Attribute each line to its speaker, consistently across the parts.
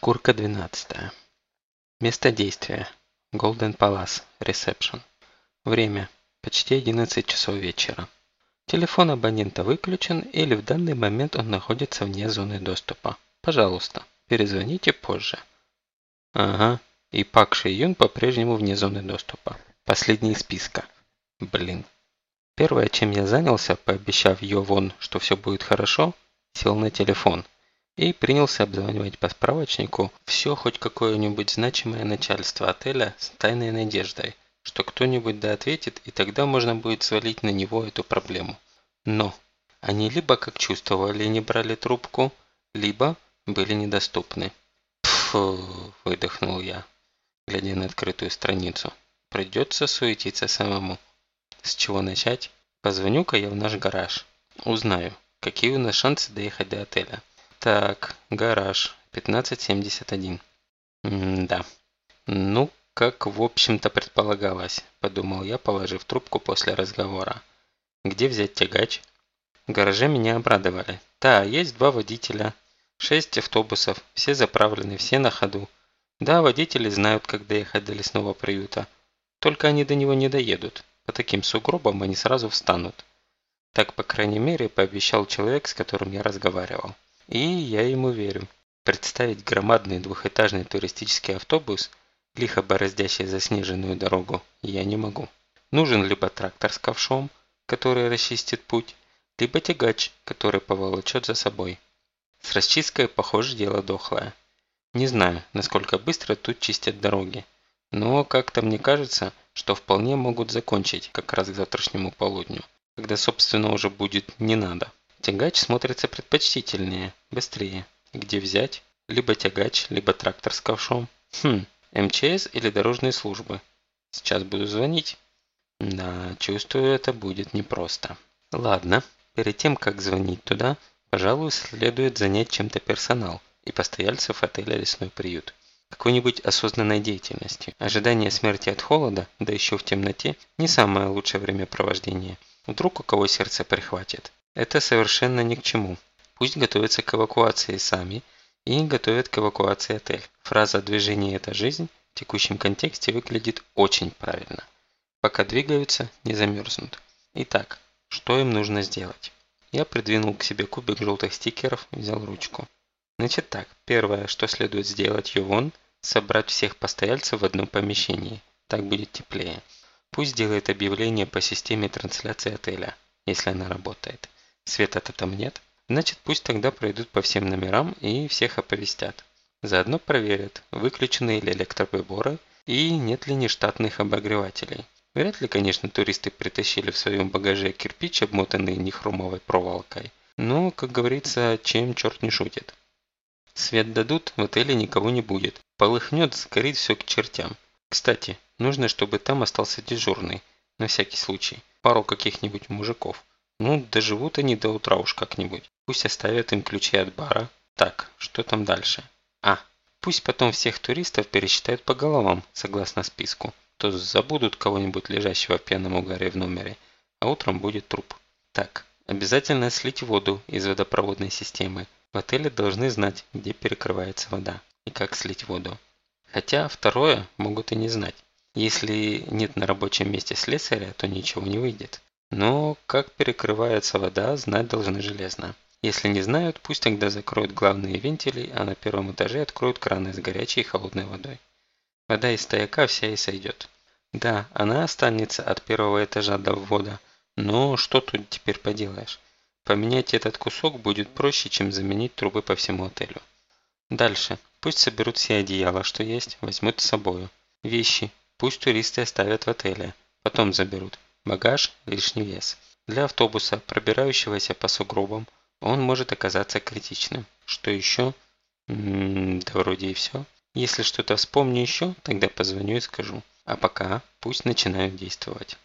Speaker 1: Шкурка 12. Место действия. Golden Palace. Ресепшн. Время. Почти 11 часов вечера. Телефон абонента выключен или в данный момент он находится вне зоны доступа. Пожалуйста, перезвоните позже. Ага, и Пак Ши Юн по-прежнему вне зоны доступа. Последний из списка. Блин. Первое, чем я занялся, пообещав Йо Вон, что все будет хорошо, сел на телефон – и принялся обзванивать по справочнику все хоть какое-нибудь значимое начальство отеля с тайной надеждой, что кто-нибудь да ответит, и тогда можно будет свалить на него эту проблему. Но они либо как чувствовали не брали трубку, либо были недоступны. Фу, выдохнул я, глядя на открытую страницу. Придется суетиться самому. С чего начать? Позвоню-ка я в наш гараж. Узнаю, какие у нас шансы доехать до отеля. Так, гараж, 1571. М-да. Ну, как в общем-то предполагалось, подумал я, положив трубку после разговора. Где взять тягач? В гараже меня обрадовали. Да, есть два водителя, шесть автобусов, все заправлены, все на ходу. Да, водители знают, как доехать до лесного приюта. Только они до него не доедут. По таким сугробам они сразу встанут. Так, по крайней мере, пообещал человек, с которым я разговаривал. И я ему верю. Представить громадный двухэтажный туристический автобус, лихо бороздящий заснеженную дорогу, я не могу. Нужен либо трактор с ковшом, который расчистит путь, либо тягач, который поволочет за собой. С расчисткой, похоже, дело дохлое. Не знаю, насколько быстро тут чистят дороги, но как-то мне кажется, что вполне могут закончить как раз к завтрашнему полудню, когда собственно уже будет не надо. Тягач смотрится предпочтительнее, быстрее. Где взять? Либо тягач, либо трактор с ковшом. Хм, МЧС или дорожные службы. Сейчас буду звонить. Да, чувствую, это будет непросто. Ладно, перед тем, как звонить туда, пожалуй, следует занять чем-то персонал и постояльцев отеля «Лесной приют». Какой-нибудь осознанной деятельностью. Ожидание смерти от холода, да еще в темноте, не самое лучшее времяпровождение. Вдруг у кого сердце прихватит. Это совершенно ни к чему. Пусть готовятся к эвакуации сами и готовят к эвакуации отель. Фраза «движение – это жизнь» в текущем контексте выглядит очень правильно. Пока двигаются, не замерзнут. Итак, что им нужно сделать? Я придвинул к себе кубик желтых стикеров и взял ручку. Значит так, первое, что следует сделать Ювон, собрать всех постояльцев в одном помещении. Так будет теплее. Пусть делает объявление по системе трансляции отеля, если она работает. Света-то там нет. Значит, пусть тогда пройдут по всем номерам и всех оповестят. Заодно проверят, выключены ли электроприборы и нет ли нештатных обогревателей. Вряд ли, конечно, туристы притащили в своем багаже кирпич, обмотанный нехромовой проволокой. Но, как говорится, чем черт не шутит. Свет дадут, в отеле никого не будет. Полыхнет, сгорит все к чертям. Кстати, нужно, чтобы там остался дежурный, на всякий случай. Пару каких-нибудь мужиков. Ну, доживут они до утра уж как-нибудь. Пусть оставят им ключи от бара. Так, что там дальше? А, пусть потом всех туристов пересчитают по головам, согласно списку. То забудут кого-нибудь лежащего в пьяном угаре в номере, а утром будет труп. Так, обязательно слить воду из водопроводной системы. В отеле должны знать, где перекрывается вода и как слить воду. Хотя второе могут и не знать. Если нет на рабочем месте слесаря, то ничего не выйдет. Но как перекрывается вода, знать должны железно. Если не знают, пусть тогда закроют главные вентили, а на первом этаже откроют краны с горячей и холодной водой. Вода из стояка вся и сойдет. Да, она останется от первого этажа до ввода, но что тут теперь поделаешь? Поменять этот кусок будет проще, чем заменить трубы по всему отелю. Дальше. Пусть соберут все одеяла, что есть, возьмут с собою. Вещи. Пусть туристы оставят в отеле. Потом заберут. Багаж – лишний вес. Для автобуса, пробирающегося по сугробам, он может оказаться критичным. Что еще? М -м, да вроде и все. Если что-то вспомню еще, тогда позвоню и скажу. А пока пусть начинают действовать.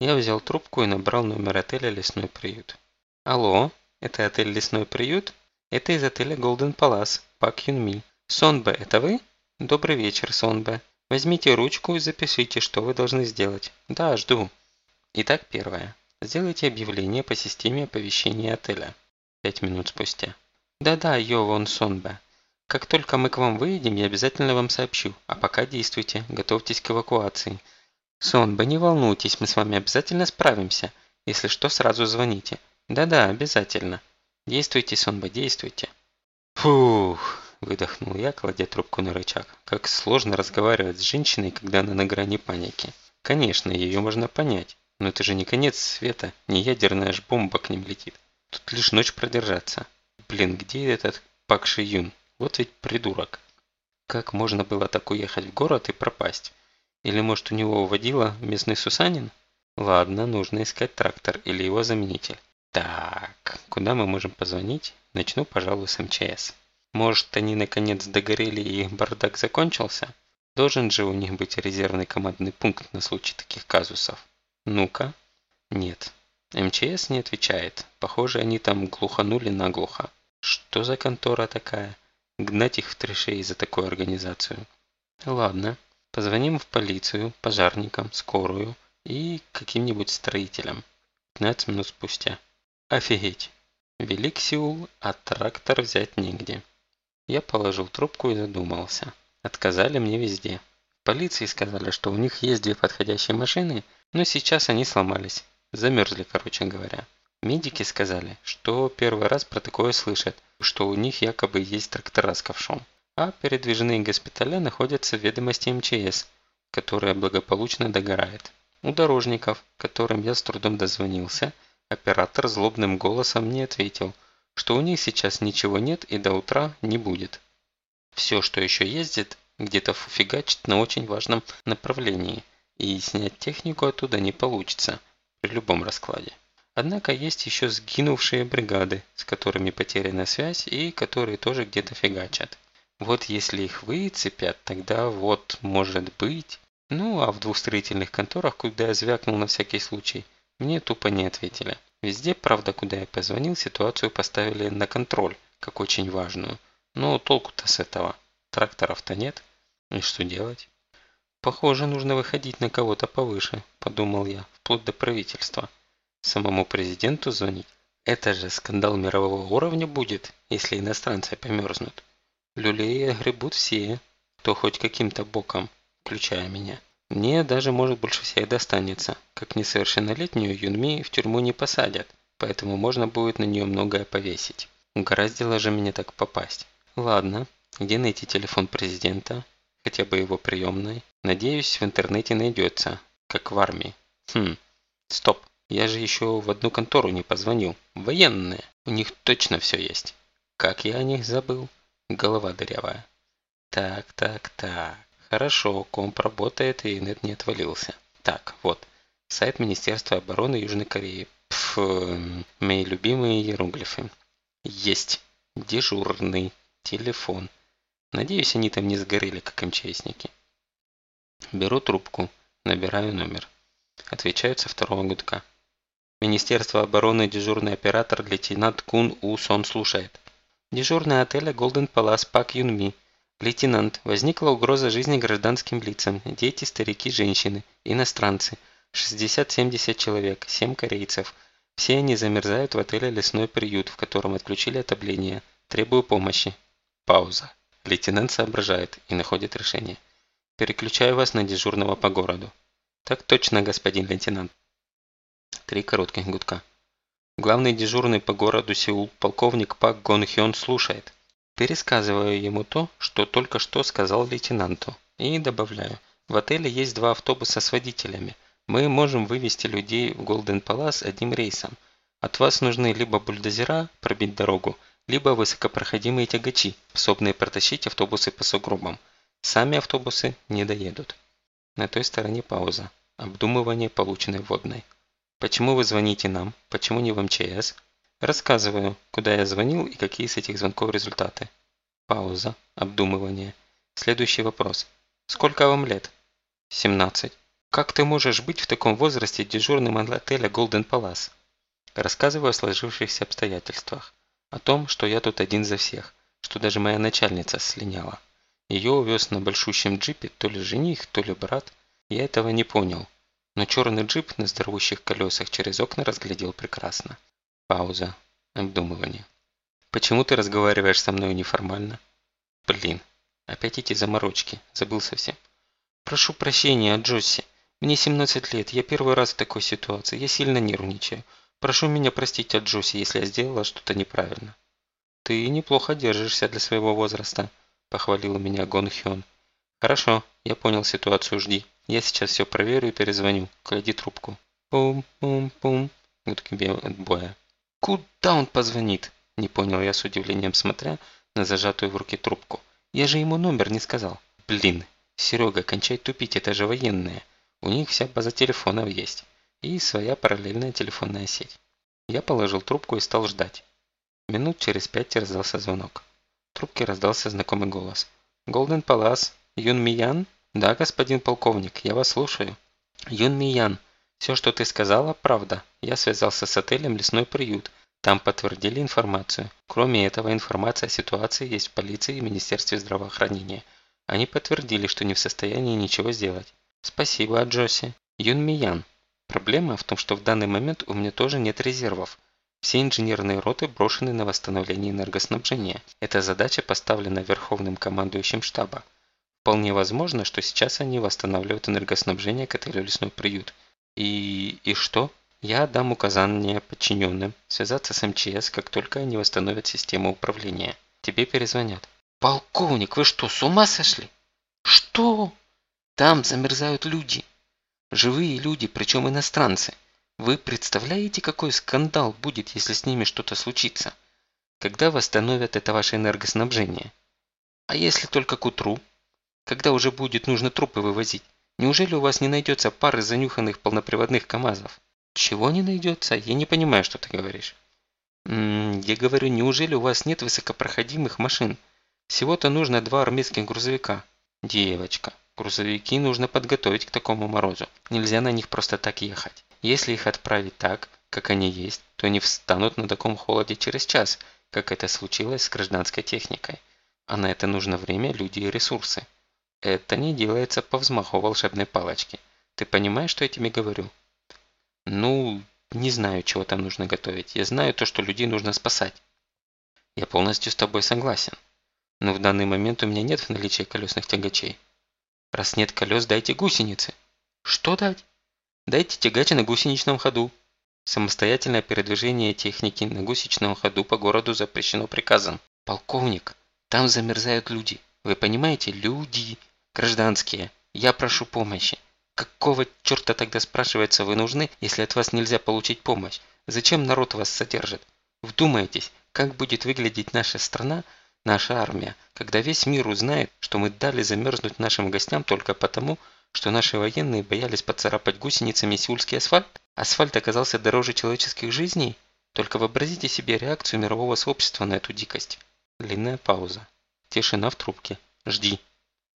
Speaker 1: Я взял трубку и набрал номер отеля «Лесной приют». Алло, это отель «Лесной приют»? Это из отеля Golden Palace, Пак Юнми. Сонбе, это вы? Добрый вечер, Сонбе. Возьмите ручку и запишите, что вы должны сделать. Да, жду. Итак, первое. Сделайте объявление по системе оповещения отеля. Пять минут спустя. Да-да, Йовон Сонбе. Как только мы к вам выедем, я обязательно вам сообщу. А пока действуйте, готовьтесь к эвакуации. Сонба, не волнуйтесь, мы с вами обязательно справимся. Если что, сразу звоните. Да-да, обязательно. Действуйте, Сонба, действуйте. Фух, выдохнул я, кладя трубку на рычаг. Как сложно разговаривать с женщиной, когда она на грани паники. Конечно, ее можно понять. Но это же не конец света, не ядерная ж бомба к ним летит. Тут лишь ночь продержаться. Блин, где этот Пак Ши Юн? Вот ведь придурок. Как можно было так уехать в город и пропасть? Или может у него уводила местный Сусанин? Ладно, нужно искать трактор или его заменитель. Так, куда мы можем позвонить? Начну, пожалуй, с МЧС. Может, они наконец догорели и бардак закончился? Должен же у них быть резервный командный пункт на случай таких казусов. Ну-ка. Нет. МЧС не отвечает. Похоже, они там глуханули наглухо. Что за контора такая? Гнать их в трешей за такую организацию. Ладно. Позвоним в полицию, пожарникам, скорую и каким-нибудь строителям. 15 минут спустя. Офигеть. Велик Сеул, а трактор взять негде. Я положил трубку и задумался. Отказали мне везде. Полиции сказали, что у них есть две подходящие машины, но сейчас они сломались. Замерзли, короче говоря. Медики сказали, что первый раз про такое слышат, что у них якобы есть трактора с ковшом. А передвижные госпиталя находятся в ведомости МЧС, которая благополучно догорает. У дорожников, которым я с трудом дозвонился, оператор злобным голосом мне ответил, что у них сейчас ничего нет и до утра не будет. Все, что еще ездит, где-то фигачит на очень важном направлении, и снять технику оттуда не получится при любом раскладе. Однако есть еще сгинувшие бригады, с которыми потеряна связь и которые тоже где-то фигачат. Вот если их выцепят, тогда вот, может быть... Ну, а в двух строительных конторах, куда я звякнул на всякий случай, мне тупо не ответили. Везде, правда, куда я позвонил, ситуацию поставили на контроль, как очень важную. Но толку-то с этого. Тракторов-то нет. И что делать? Похоже, нужно выходить на кого-то повыше, подумал я, вплоть до правительства. Самому президенту звонить? Это же скандал мирового уровня будет, если иностранцы померзнут. Люлей гребут все, кто хоть каким-то боком, включая меня. Мне даже может больше всех достанется. Как несовершеннолетнюю Юнми в тюрьму не посадят, поэтому можно будет на нее многое повесить. Угораздило же меня так попасть. Ладно, где найти телефон президента? Хотя бы его приемной. Надеюсь, в интернете найдется, как в армии. Хм, стоп, я же еще в одну контору не позвонил. Военные, у них точно все есть. Как я о них забыл? Голова дырявая. Так, так, так. Хорошо, комп работает и нет не отвалился. Так, вот. Сайт Министерства обороны Южной Кореи. Пф, мои любимые иероглифы. Есть. Дежурный. Телефон. Надеюсь, они там не сгорели, как МЧСники. Беру трубку. Набираю номер. Отвечают со второго гудка. Министерство обороны дежурный оператор лейтенант Кун У Сон слушает. Дежурный отеля Golden Palace Пак Юн Ми. Лейтенант, возникла угроза жизни гражданским лицам, дети, старики, женщины, иностранцы. 60-70 человек, 7 корейцев. Все они замерзают в отеле «Лесной приют», в котором отключили отопление. Требую помощи. Пауза. Лейтенант соображает и находит решение. Переключаю вас на дежурного по городу. Так точно, господин лейтенант. Три коротких гудка. Главный дежурный по городу Сеул, полковник Пак Гон Хён, слушает. Пересказываю ему то, что только что сказал лейтенанту. И добавляю. В отеле есть два автобуса с водителями. Мы можем вывести людей в Голден Палас одним рейсом. От вас нужны либо бульдозера пробить дорогу, либо высокопроходимые тягачи, способные протащить автобусы по сугробам. Сами автобусы не доедут. На той стороне пауза. Обдумывание полученной вводной. Почему вы звоните нам? Почему не в МЧС? Рассказываю, куда я звонил и какие с этих звонков результаты. Пауза. Обдумывание. Следующий вопрос. Сколько вам лет? 17. Как ты можешь быть в таком возрасте дежурным отеля Golden Palace? Рассказываю о сложившихся обстоятельствах. О том, что я тут один за всех, что даже моя начальница слиняла. Ее увез на большущем джипе то ли жених, то ли брат. Я этого не понял. Но черный джип на здоровущих колесах через окна разглядел прекрасно. Пауза. Обдумывание. Почему ты разговариваешь со мной неформально? Блин, опять эти заморочки, забыл совсем. Прошу прощения, Джосси. Мне 17 лет, я первый раз в такой ситуации, я сильно нервничаю. Прошу меня простить от Джосси, если я сделала что-то неправильно. Ты неплохо держишься для своего возраста, похвалил меня Гон Хён. Хорошо, я понял ситуацию, жди. Я сейчас все проверю и перезвоню. Клади трубку. Пум-пум-пум. Гудки боя. Куда он позвонит? Не понял я с удивлением, смотря на зажатую в руке трубку. Я же ему номер не сказал. Блин, Серега, кончай тупить, это же военные. У них вся база телефонов есть. И своя параллельная телефонная сеть. Я положил трубку и стал ждать. Минут через пять раздался звонок. В трубке раздался знакомый голос. «Голден Палас, Юн Миян?» «Да, господин полковник, я вас слушаю». «Юн Миян, все, что ты сказала, правда. Я связался с отелем «Лесной приют». Там подтвердили информацию. Кроме этого, информация о ситуации есть в полиции и Министерстве здравоохранения. Они подтвердили, что не в состоянии ничего сделать. Спасибо, Джоси. Юн Миян. Проблема в том, что в данный момент у меня тоже нет резервов. Все инженерные роты брошены на восстановление энергоснабжения. Эта задача поставлена Верховным командующим штаба. Вполне возможно, что сейчас они восстанавливают энергоснабжение к отелю «Лесной приют». И... и что? Я дам указание подчиненным связаться с МЧС, как только они восстановят систему управления. Тебе перезвонят. Полковник, вы что, с ума сошли? Что? Там замерзают люди. Живые люди, причем иностранцы. Вы представляете, какой скандал будет, если с ними что-то случится? Когда восстановят это ваше энергоснабжение? А если только к утру? Когда уже будет нужно трупы вывозить? Неужели у вас не найдется пары занюханных полноприводных КАМАЗов? Чего не найдется? Я не понимаю, что ты говоришь. М -м, я говорю, неужели у вас нет высокопроходимых машин? Всего-то нужно два армейских грузовика. Девочка, грузовики нужно подготовить к такому морозу. Нельзя на них просто так ехать. Если их отправить так, как они есть, то они встанут на таком холоде через час, как это случилось с гражданской техникой. А на это нужно время, люди и ресурсы. Это не делается по взмаху волшебной палочки. Ты понимаешь, что я тебе говорю? Ну, не знаю, чего там нужно готовить. Я знаю то, что людей нужно спасать. Я полностью с тобой согласен. Но в данный момент у меня нет в наличии колесных тягачей. Раз нет колес, дайте гусеницы. Что дать? Дайте тягач на гусеничном ходу. Самостоятельное передвижение техники на гусеничном ходу по городу запрещено приказом. Полковник, там замерзают люди. Вы понимаете? Люди. Гражданские, я прошу помощи. Какого черта тогда, спрашивается, вы нужны, если от вас нельзя получить помощь? Зачем народ вас содержит? Вдумайтесь, как будет выглядеть наша страна, наша армия, когда весь мир узнает, что мы дали замерзнуть нашим гостям только потому, что наши военные боялись поцарапать гусеницами сеульский асфальт? Асфальт оказался дороже человеческих жизней? Только вообразите себе реакцию мирового сообщества на эту дикость. Длинная пауза. Тишина в трубке. Жди.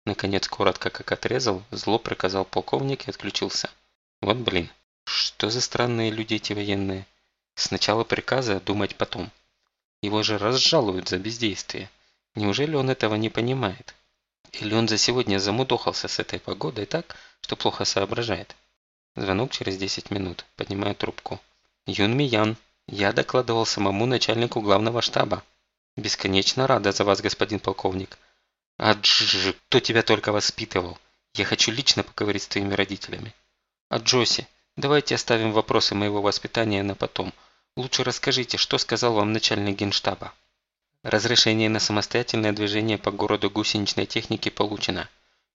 Speaker 1: Наконец, коротко как отрезал, зло приказал полковник и отключился. Вот блин, что за странные люди эти военные. Сначала приказы, а думать потом. Его же разжалуют за бездействие. Неужели он этого не понимает? Или он за сегодня замудохался с этой погодой так, что плохо соображает? Звонок через 10 минут. Поднимаю трубку. Юн Миян. Я докладывал самому начальнику главного штаба. Бесконечно рада за вас, господин полковник. А Дж, кто тебя только воспитывал? Я хочу лично поговорить с твоими родителями. А Джоси, давайте оставим вопросы моего воспитания на потом. Лучше расскажите, что сказал вам начальник генштаба. Разрешение на самостоятельное движение по городу гусеничной техники получено.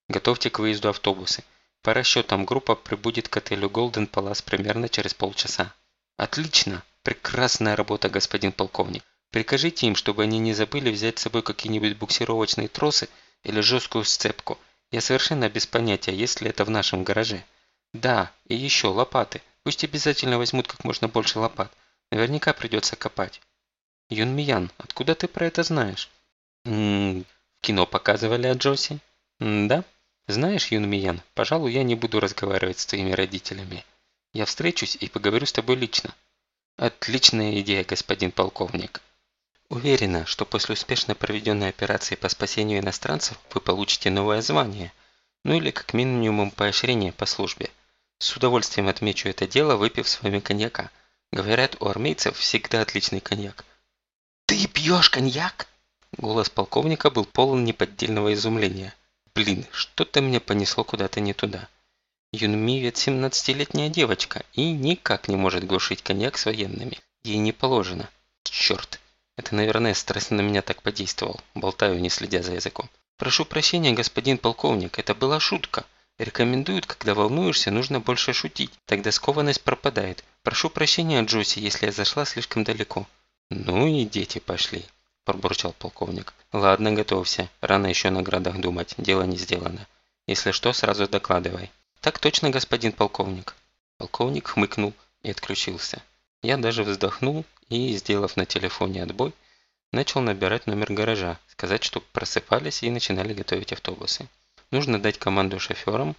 Speaker 1: Готовьте к выезду автобусы. По расчетам группа прибудет к отелю Golden Palace примерно через полчаса. Отлично! Прекрасная работа, господин полковник. Прикажите им, чтобы они не забыли взять с собой какие-нибудь буксировочные тросы или жесткую сцепку. Я совершенно без понятия, есть ли это в нашем гараже. Да, и еще лопаты. Пусть обязательно возьмут как можно больше лопат. Наверняка придется копать. Юнмиян, откуда ты про это знаешь? Ммм, в кино показывали о Джоси? Да? Знаешь, Юнмиян, пожалуй, я не буду разговаривать с твоими родителями. Я встречусь и поговорю с тобой лично. Отличная идея, господин полковник. Уверена, что после успешно проведенной операции по спасению иностранцев вы получите новое звание, ну или как минимум поощрение по службе. С удовольствием отмечу это дело, выпив с вами коньяка. Говорят, у армейцев всегда отличный коньяк. Ты пьешь коньяк? Голос полковника был полон неподдельного изумления. Блин, что-то меня понесло куда-то не туда. Юнми ведь 17-летняя девочка и никак не может глушить коньяк с военными. Ей не положено. Черт, это, наверное, стресс на меня так подействовал. Болтаю, не следя за языком. Прошу прощения, господин полковник, это была шутка. Рекомендуют, когда волнуешься, нужно больше шутить. Тогда скованность пропадает. Прошу прощения, Джоси, если я зашла слишком далеко. Ну и дети пошли пробурчал полковник. «Ладно, готовься. Рано еще о наградах думать. Дело не сделано. Если что, сразу докладывай». «Так точно, господин полковник». Полковник хмыкнул и отключился. Я даже вздохнул и, сделав на телефоне отбой, начал набирать номер гаража, сказать, чтобы просыпались и начинали готовить автобусы. Нужно дать команду шоферам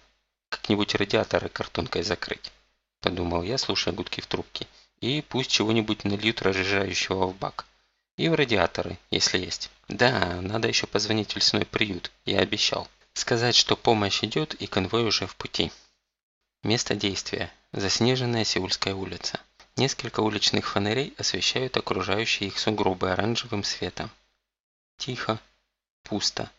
Speaker 1: как-нибудь радиаторы картонкой закрыть. Подумал я, слушая гудки в трубке. И пусть чего-нибудь нальют разжижающего в бак. И в радиаторы, если есть. Да, надо еще позвонить в лесной приют, я обещал. Сказать, что помощь идет и конвой уже в пути. Место действия. Заснеженная Сеульская улица. Несколько уличных фонарей освещают окружающие их сугробы оранжевым светом. Тихо. Пусто.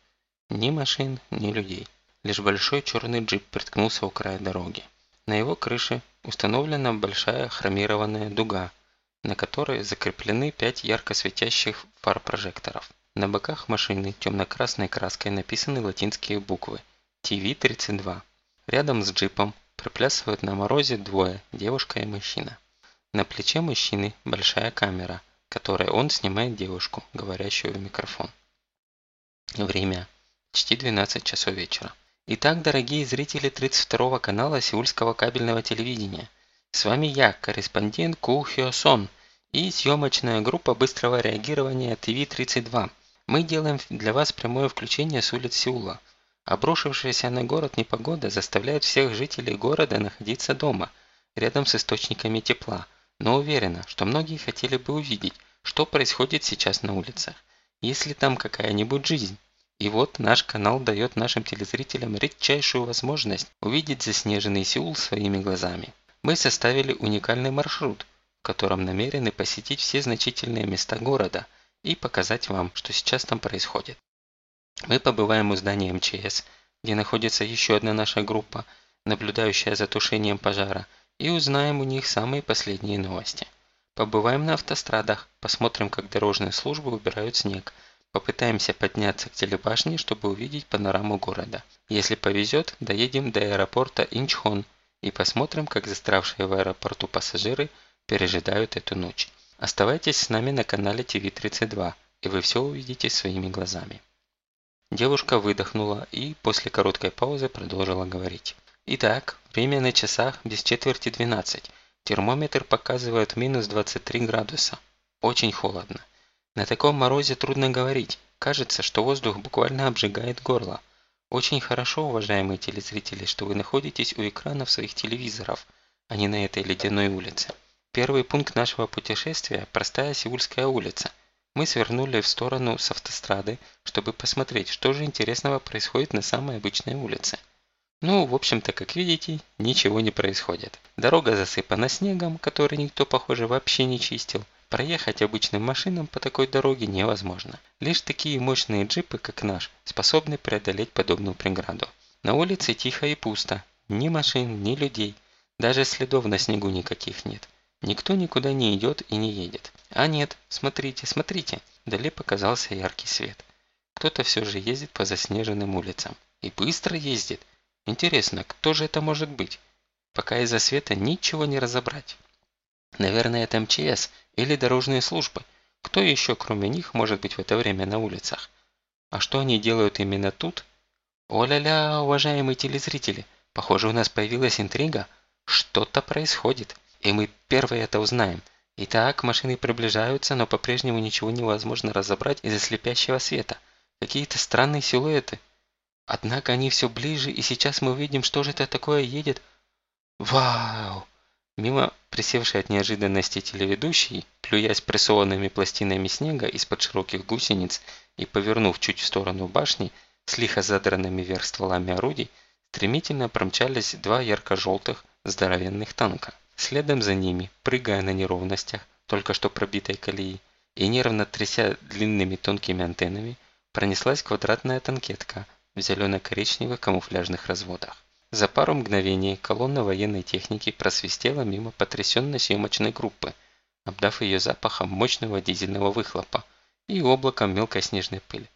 Speaker 1: Ни машин, ни людей. Лишь большой черный джип приткнулся у края дороги. На его крыше установлена большая хромированная дуга – на которой закреплены пять ярко светящих фар прожекторов. На боках машины темно-красной краской написаны латинские буквы TV32. Рядом с джипом приплясывают на морозе двое, девушка и мужчина. На плече мужчины большая камера, которой он снимает девушку, говорящую в микрофон. Время. Почти 12 часов вечера. Итак, дорогие зрители 32 канала Сеульского кабельного телевидения – с вами я, корреспондент Ку Хё Сон и съемочная группа быстрого реагирования ТВ-32. Мы делаем для вас прямое включение с улиц Сеула. Обрушившаяся на город непогода заставляет всех жителей города находиться дома, рядом с источниками тепла, но уверена, что многие хотели бы увидеть, что происходит сейчас на улицах, если там какая-нибудь жизнь. И вот наш канал дает нашим телезрителям редчайшую возможность увидеть заснеженный Сеул своими глазами мы составили уникальный маршрут, в котором намерены посетить все значительные места города и показать вам, что сейчас там происходит. Мы побываем у здания МЧС, где находится еще одна наша группа, наблюдающая за тушением пожара, и узнаем у них самые последние новости. Побываем на автострадах, посмотрим, как дорожные службы убирают снег, попытаемся подняться к телебашне, чтобы увидеть панораму города. Если повезет, доедем до аэропорта Инчхон, и посмотрим, как застравшие в аэропорту пассажиры пережидают эту ночь. Оставайтесь с нами на канале ТВ-32, и вы все увидите своими глазами. Девушка выдохнула и после короткой паузы продолжила говорить. Итак, время на часах без четверти 12. Термометр показывает минус 23 градуса. Очень холодно. На таком морозе трудно говорить. Кажется, что воздух буквально обжигает горло. Очень хорошо, уважаемые телезрители, что вы находитесь у экранов своих телевизоров, а не на этой ледяной улице. Первый пункт нашего путешествия – простая Сеульская улица. Мы свернули в сторону с автострады, чтобы посмотреть, что же интересного происходит на самой обычной улице. Ну, в общем-то, как видите, ничего не происходит. Дорога засыпана снегом, который никто, похоже, вообще не чистил. Проехать обычным машинам по такой дороге невозможно. Лишь такие мощные джипы, как наш, способны преодолеть подобную преграду. На улице тихо и пусто. Ни машин, ни людей. Даже следов на снегу никаких нет. Никто никуда не идет и не едет. А нет, смотрите, смотрите. Вдали показался яркий свет. Кто-то все же ездит по заснеженным улицам. И быстро ездит. Интересно, кто же это может быть? Пока из-за света ничего не разобрать. Наверное, это МЧС или дорожные службы. Кто еще, кроме них, может быть в это время на улицах? А что они делают именно тут? О-ля-ля, уважаемые телезрители, похоже, у нас появилась интрига. Что-то происходит, и мы первые это узнаем. Итак, машины приближаются, но по-прежнему ничего невозможно разобрать из-за слепящего света. Какие-то странные силуэты. Однако они все ближе, и сейчас мы увидим, что же это такое едет. Вау! Мимо присевшей от неожиданности телеведущей, плюясь прессованными пластинами снега из-под широких гусениц и повернув чуть в сторону башни, с лихо задранными вверх стволами орудий, стремительно промчались два ярко-желтых здоровенных танка. Следом за ними, прыгая на неровностях, только что пробитой колеи, и нервно тряся длинными тонкими антеннами, пронеслась квадратная танкетка в зелено-коричневых камуфляжных разводах. За пару мгновений колонна военной техники просвистела мимо потрясенной съемочной группы, обдав ее запахом мощного дизельного выхлопа и облаком мелкой снежной пыли.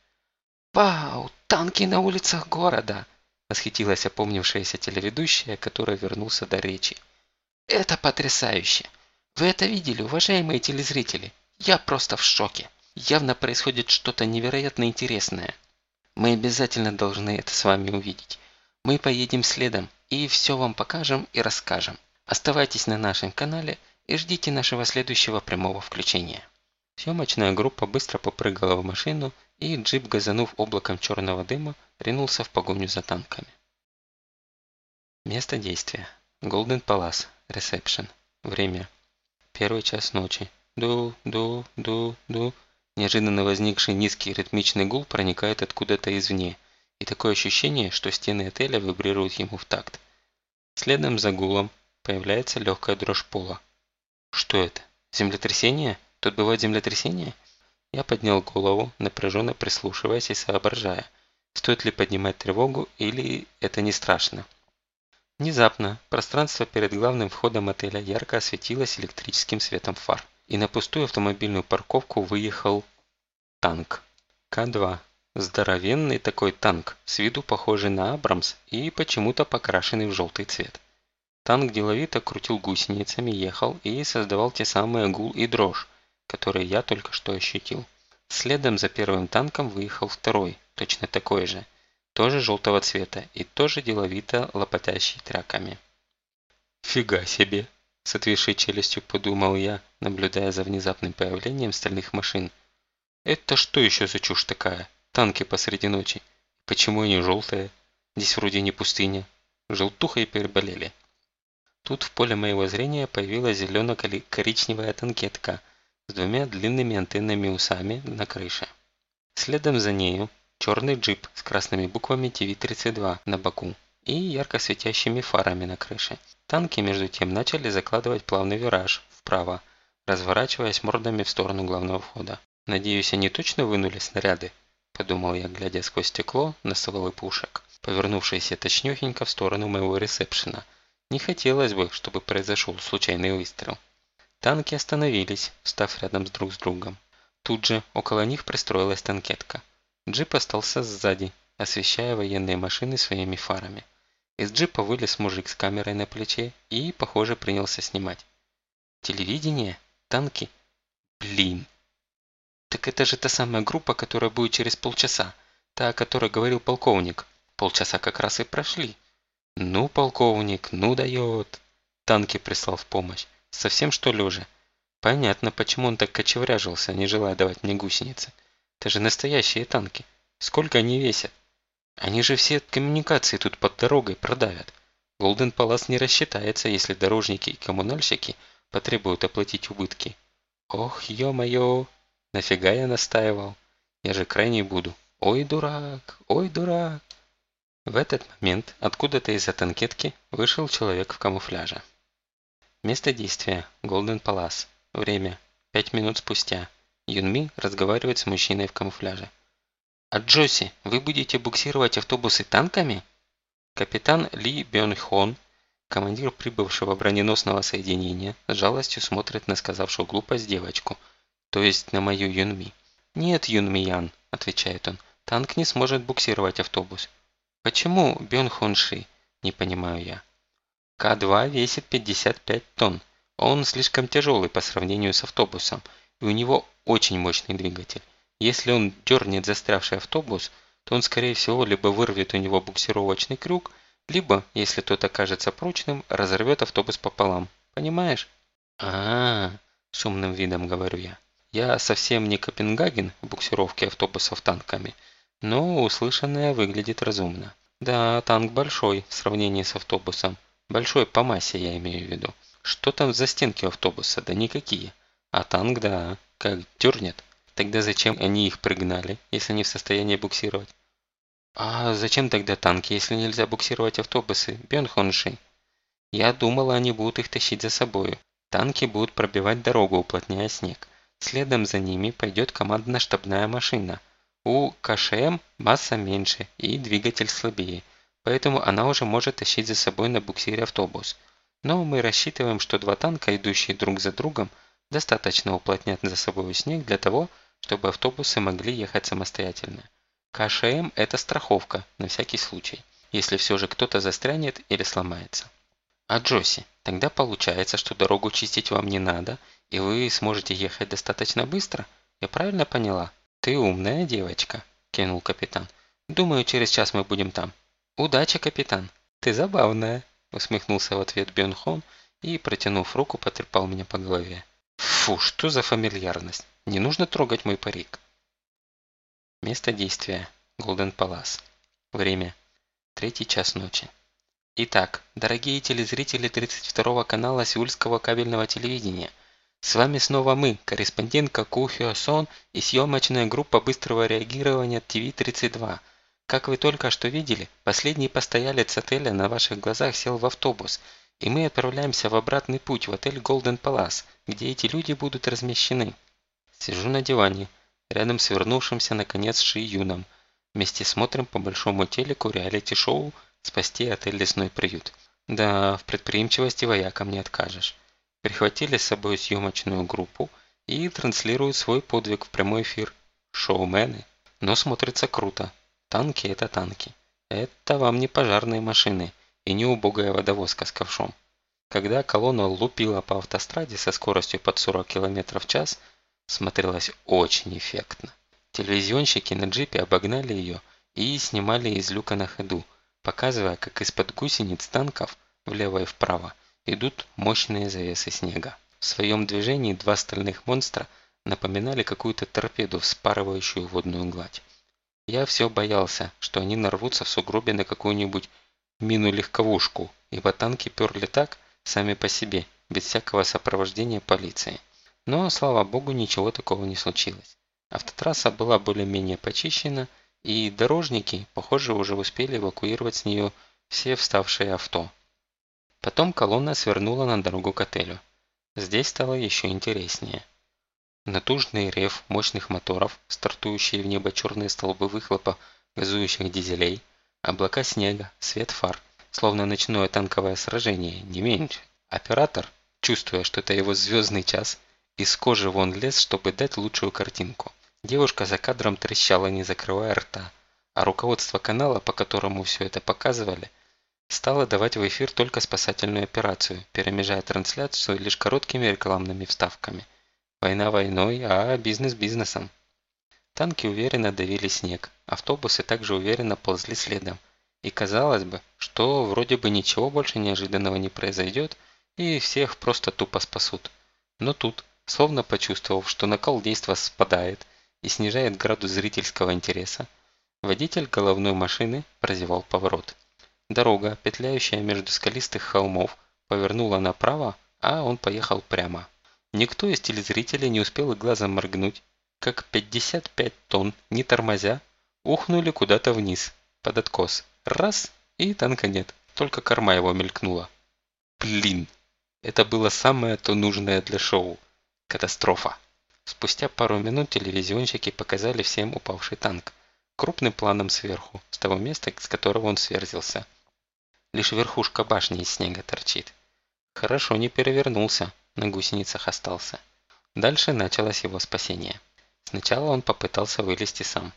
Speaker 1: «Вау! Танки на улицах города!» – восхитилась опомнившаяся телеведущая, которая вернулся до речи. «Это потрясающе! Вы это видели, уважаемые телезрители? Я просто в шоке! Явно происходит что-то невероятно интересное. Мы обязательно должны это с вами увидеть. Мы поедем следом и все вам покажем и расскажем. Оставайтесь на нашем канале и ждите нашего следующего прямого включения. Съемочная группа быстро попрыгала в машину, и джип, газанув облаком черного дыма, ринулся в погоню за танками. Место действия. Golden Palace. Ресепшн. Время. Первый час ночи. Ду-ду-ду-ду. Неожиданно возникший низкий ритмичный гул проникает откуда-то извне, и такое ощущение, что стены отеля вибрируют ему в такт. Следом за гулом появляется легкая дрожь пола. Что это? Землетрясение? Тут бывает землетрясение? Я поднял голову, напряженно прислушиваясь и соображая, стоит ли поднимать тревогу или это не страшно. Внезапно пространство перед главным входом отеля ярко осветилось электрическим светом фар. И на пустую автомобильную парковку выехал танк. К-2. Здоровенный такой танк, с виду похожий на Абрамс и почему-то покрашенный в желтый цвет. Танк деловито крутил гусеницами, ехал и создавал те самые гул и дрожь, которые я только что ощутил. Следом за первым танком выехал второй, точно такой же, тоже желтого цвета и тоже деловито лопатящий траками. «Фига себе!» – с отвисшей челюстью подумал я, наблюдая за внезапным появлением стальных машин. «Это что еще за чушь такая? Танки посреди ночи? Почему они желтые? Здесь вроде не пустыня. Желтухой переболели». Тут в поле моего зрения появилась зелено-коричневая танкетка с двумя длинными антенными усами на крыше. Следом за нею черный джип с красными буквами TV-32 на боку и ярко светящими фарами на крыше. Танки между тем начали закладывать плавный вираж вправо, разворачиваясь мордами в сторону главного входа. «Надеюсь, они точно вынули снаряды?» – подумал я, глядя сквозь стекло на стволы пушек, повернувшиеся точнёхенько в сторону моего ресепшена – не хотелось бы, чтобы произошел случайный выстрел. Танки остановились, встав рядом друг с другом. Тут же около них пристроилась танкетка. Джип остался сзади, освещая военные машины своими фарами. Из джипа вылез мужик с камерой на плече и, похоже, принялся снимать. Телевидение? Танки? Блин. Так это же та самая группа, которая будет через полчаса. Та, о которой говорил полковник. Полчаса как раз и прошли. «Ну, полковник, ну дает!» Танки прислал в помощь. Совсем что ли уже? Понятно, почему он так кочевряжился, не желая давать мне гусеницы. Это же настоящие танки. Сколько они весят? Они же все коммуникации тут под дорогой продавят. Голден Палас не рассчитается, если дорожники и коммунальщики потребуют оплатить убытки. Ох, ё-моё, нафига я настаивал? Я же крайний буду. Ой, дурак, ой, дурак. В этот момент откуда-то из-за танкетки вышел человек в камуфляже. Место действия – Голден Палас. Время – пять минут спустя. Юнми разговаривает с мужчиной в камуфляже. «А Джоси, вы будете буксировать автобусы танками?» Капитан Ли Бён Хон, командир прибывшего броненосного соединения, с жалостью смотрит на сказавшую глупость девочку, то есть на мою Юнми. «Нет, Юнми Ян», – отвечает он, – «танк не сможет буксировать автобус. Почему Бён Хунши? Не понимаю я. К2 весит 55 тонн. Он слишком тяжелый по сравнению с автобусом, и у него очень мощный двигатель. Если он дернет застрявший автобус, то он скорее всего либо вырвет у него буксировочный крюк, либо, если тот окажется прочным, разорвет автобус пополам. Понимаешь? а, -а, -а с умным видом говорю я. Я совсем не Копенгаген в буксировке автобусов танками – но услышанное выглядит разумно. Да, танк большой в сравнении с автобусом. Большой по массе я имею в виду. Что там за стенки автобуса? Да никакие. А танк, да, как дернет. Тогда зачем они их пригнали, если не в состоянии буксировать? А зачем тогда танки, если нельзя буксировать автобусы? Бенхонши. Я думала, они будут их тащить за собою. Танки будут пробивать дорогу, уплотняя снег. Следом за ними пойдет командно-штабная машина. У КШМ масса меньше и двигатель слабее, поэтому она уже может тащить за собой на буксире автобус. Но мы рассчитываем, что два танка, идущие друг за другом, достаточно уплотнят за собой снег для того, чтобы автобусы могли ехать самостоятельно. КШМ – это страховка, на всякий случай, если все же кто-то застрянет или сломается. А Джоси, тогда получается, что дорогу чистить вам не надо, и вы сможете ехать достаточно быстро? Я правильно поняла? Ты умная девочка, кинул капитан. Думаю, через час мы будем там. Удачи, капитан. Ты забавная, усмехнулся в ответ Бенхон и, протянув руку, потрепал меня по голове. Фу, что за фамильярность. Не нужно трогать мой парик. Место действия. Голден Палас. Время. Третий час ночи. Итак, дорогие телезрители 32 канала Сеульского кабельного телевидения, с вами снова мы, корреспондентка Ку Хё Сон и съемочная группа быстрого реагирования ТВ-32. Как вы только что видели, последний постоялец отеля на ваших глазах сел в автобус, и мы отправляемся в обратный путь в отель Golden Palace, где эти люди будут размещены. Сижу на диване, рядом с вернувшимся наконец Ши Юном. Вместе смотрим по большому телеку реалити-шоу спасти отель «Лесной приют». Да, в предприимчивости воякам не откажешь. Прихватили с собой съемочную группу и транслируют свой подвиг в прямой эфир. Шоумены. Но смотрится круто. Танки – это танки. Это вам не пожарные машины и не убогая водовозка с ковшом. Когда колонна лупила по автостраде со скоростью под 40 км в час, смотрелось очень эффектно. Телевизионщики на джипе обогнали ее и снимали из люка на ходу – показывая, как из-под гусениц танков влево и вправо идут мощные завесы снега. В своем движении два стальных монстра напоминали какую-то торпеду, вспарывающую водную гладь. Я все боялся, что они нарвутся в сугробе на какую-нибудь мину-легковушку, ибо танки перли так, сами по себе, без всякого сопровождения полиции. Но, слава богу, ничего такого не случилось. Автотрасса была более-менее почищена, и дорожники, похоже, уже успели эвакуировать с нее все вставшие авто. Потом колонна свернула на дорогу к отелю. Здесь стало еще интереснее. Натужный рев мощных моторов, стартующие в небо черные столбы выхлопа газующих дизелей, облака снега, свет фар, словно ночное танковое сражение, не меньше. Оператор, чувствуя, что это его звездный час, из кожи вон лез, чтобы дать лучшую картинку. Девушка за кадром трещала, не закрывая рта, а руководство канала, по которому все это показывали, стало давать в эфир только спасательную операцию, перемежая трансляцию лишь короткими рекламными вставками. Война войной, а бизнес бизнесом. Танки уверенно давили снег, автобусы также уверенно ползли следом. И казалось бы, что вроде бы ничего больше неожиданного не произойдет, и всех просто тупо спасут. Но тут, словно почувствовав, что накал действа спадает, и снижает градус зрительского интереса, водитель головной машины прозевал поворот. Дорога, петляющая между скалистых холмов, повернула направо, а он поехал прямо. Никто из телезрителей не успел и глазом моргнуть, как 55 тонн, не тормозя, ухнули куда-то вниз, под откос. Раз, и танка нет, только корма его мелькнула. Блин, это было самое то нужное для шоу. Катастрофа. Спустя пару минут телевизионщики показали всем упавший танк. Крупным планом сверху, с того места, с которого он сверзился. Лишь верхушка башни из снега торчит. Хорошо не перевернулся, на гусеницах остался. Дальше началось его спасение. Сначала он попытался вылезти сам.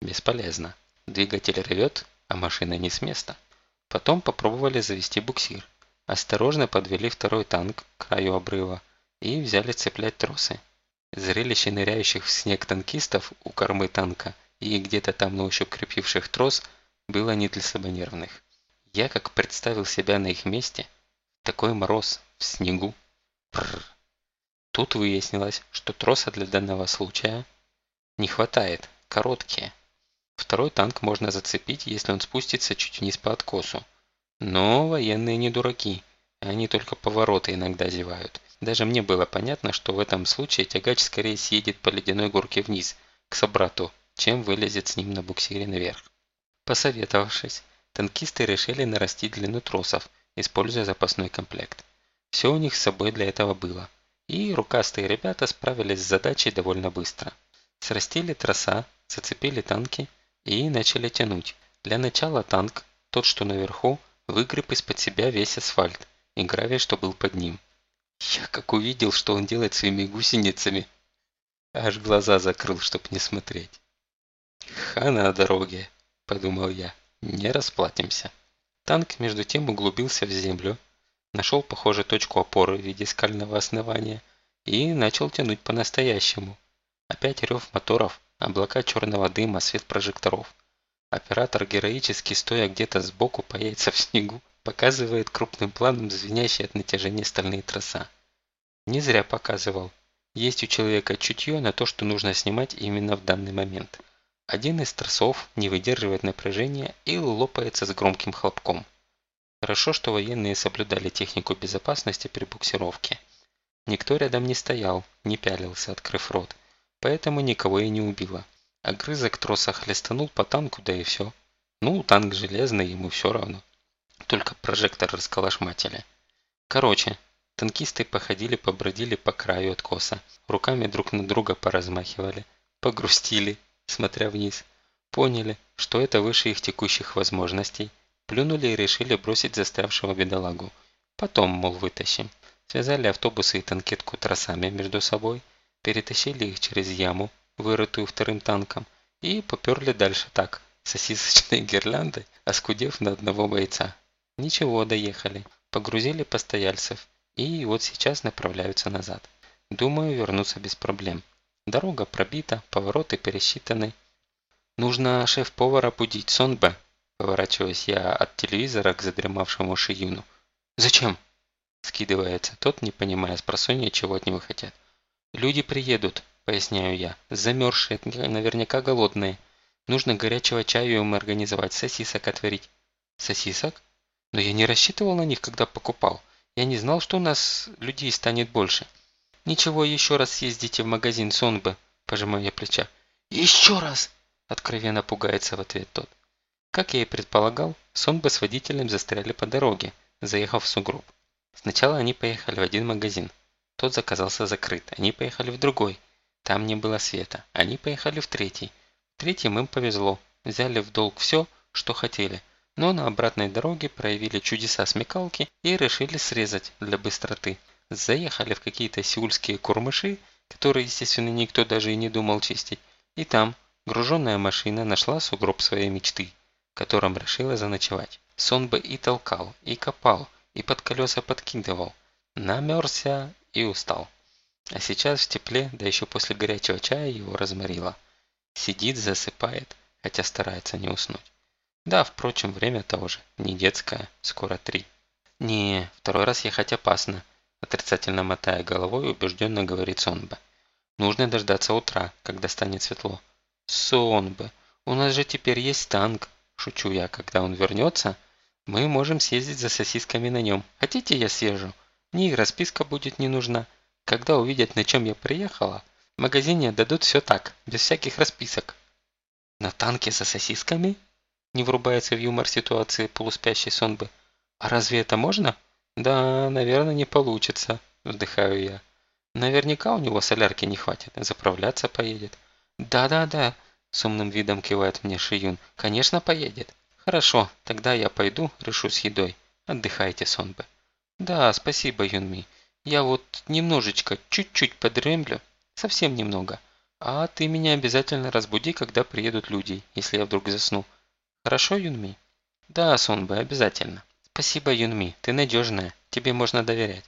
Speaker 1: Бесполезно. Двигатель ревет, а машина не с места. Потом попробовали завести буксир. Осторожно подвели второй танк к краю обрыва и взяли цеплять тросы. Зрелище ныряющих в снег танкистов у кормы танка и где-то там на ощупь крепивших трос было не для слабонервных. Я как представил себя на их месте, такой мороз, в снегу. Прррр. Тут выяснилось, что троса для данного случая не хватает, короткие. Второй танк можно зацепить, если он спустится чуть вниз по откосу. Но военные не дураки, они только повороты иногда зевают. Даже мне было понятно, что в этом случае тягач скорее съедет по ледяной горке вниз, к собрату, чем вылезет с ним на буксире наверх. Посоветовавшись, танкисты решили нарастить длину тросов, используя запасной комплект. Все у них с собой для этого было. и рукастые ребята справились с задачей довольно быстро. Срастили троса, зацепили танки и начали тянуть. Для начала танк, тот что наверху, выгреб из-под себя весь асфальт и гравий, что был под ним. Я как увидел, что он делает своими гусеницами, аж глаза закрыл, чтоб не смотреть. «Ха на дороге», – подумал я, – «не расплатимся». Танк между тем углубился в землю, нашел, похоже, точку опоры в виде скального основания и начал тянуть по-настоящему. Опять рев моторов, облака черного дыма, свет прожекторов. Оператор, героически стоя где-то сбоку по в снегу, показывает крупным планом звенящие от натяжения стальные троса. Не зря показывал. Есть у человека чутье на то, что нужно снимать именно в данный момент. Один из тросов не выдерживает напряжения и лопается с громким хлопком. Хорошо, что военные соблюдали технику безопасности при буксировке. Никто рядом не стоял, не пялился, открыв рот, поэтому никого и не убило. Огрызок троса хлестанул по танку, да и все. Ну, танк железный, ему все равно. Только прожектор расколошматили. Короче, танкисты походили, побродили по краю откоса, руками друг на друга поразмахивали, погрустили, смотря вниз, поняли, что это выше их текущих возможностей, плюнули и решили бросить застрявшего бедолагу. Потом, мол, вытащим. Связали автобусы и танкетку тросами между собой, перетащили их через яму, вырытую вторым танком, и поперли дальше так, сосисочной гирляндой, оскудев на одного бойца. Ничего, доехали. Погрузили постояльцев, и вот сейчас направляются назад. Думаю, вернуться без проблем. Дорога пробита, повороты пересчитаны. Нужно шеф-повара будить, сон Б. Поворачиваюсь я от телевизора к задремавшему Шиюну. «Зачем?» Скидывается тот, не понимая с просонья, чего от него хотят. «Люди приедут», поясняю я. «Замерзшие, наверняка голодные. Нужно горячего чаю им организовать, сосисок отварить». «Сосисок? Но я не рассчитывал на них, когда покупал. Я не знал, что у нас людей станет больше». «Ничего, еще раз съездите в магазин Сонбы», пожимаю я плеча. «Еще раз!» Откровенно пугается в ответ тот. Как я и предполагал, Сонбы с водителем застряли по дороге, заехав в сугроб. Сначала они поехали в один магазин. Тот заказался закрыт. Они поехали в другой. Там не было света. Они поехали в третий. В третьем им повезло. Взяли в долг все, что хотели. Но на обратной дороге проявили чудеса смекалки и решили срезать для быстроты. Заехали в какие-то сеульские курмыши, которые, естественно, никто даже и не думал чистить. И там груженная машина нашла сугроб своей мечты котором решила заночевать. Сон бы и толкал, и копал, и под колеса подкидывал. Намерзся и устал. А сейчас в тепле, да еще после горячего чая его разморило. Сидит, засыпает, хотя старается не уснуть. Да, впрочем, время тоже, не детское, скоро три. Не, второй раз ехать опасно, отрицательно мотая головой, убежденно говорит Сонба. Нужно дождаться утра, когда станет светло. Сонба, у нас же теперь есть танк, Шучу я, когда он вернется, мы можем съездить за сосисками на нем. Хотите, я съезжу? Мне расписка будет не нужна. Когда увидят, на чем я приехала, в магазине дадут все так, без всяких расписок. На танке за сосисками? Не врубается в юмор ситуации полуспящей сонбы. А разве это можно? Да, наверное, не получится, вздыхаю я. Наверняка у него солярки не хватит, заправляться поедет. Да-да-да, с умным видом кивает мне Шиюн. Конечно, поедет. Хорошо, тогда я пойду, решу с едой. Отдыхайте, Сонбе. Да, спасибо, Юнми. Я вот немножечко, чуть-чуть подремлю. Совсем немного. А ты меня обязательно разбуди, когда приедут люди, если я вдруг засну. Хорошо, Юнми? Да, Сонбе, обязательно. Спасибо, Юнми, ты надежная, тебе можно доверять.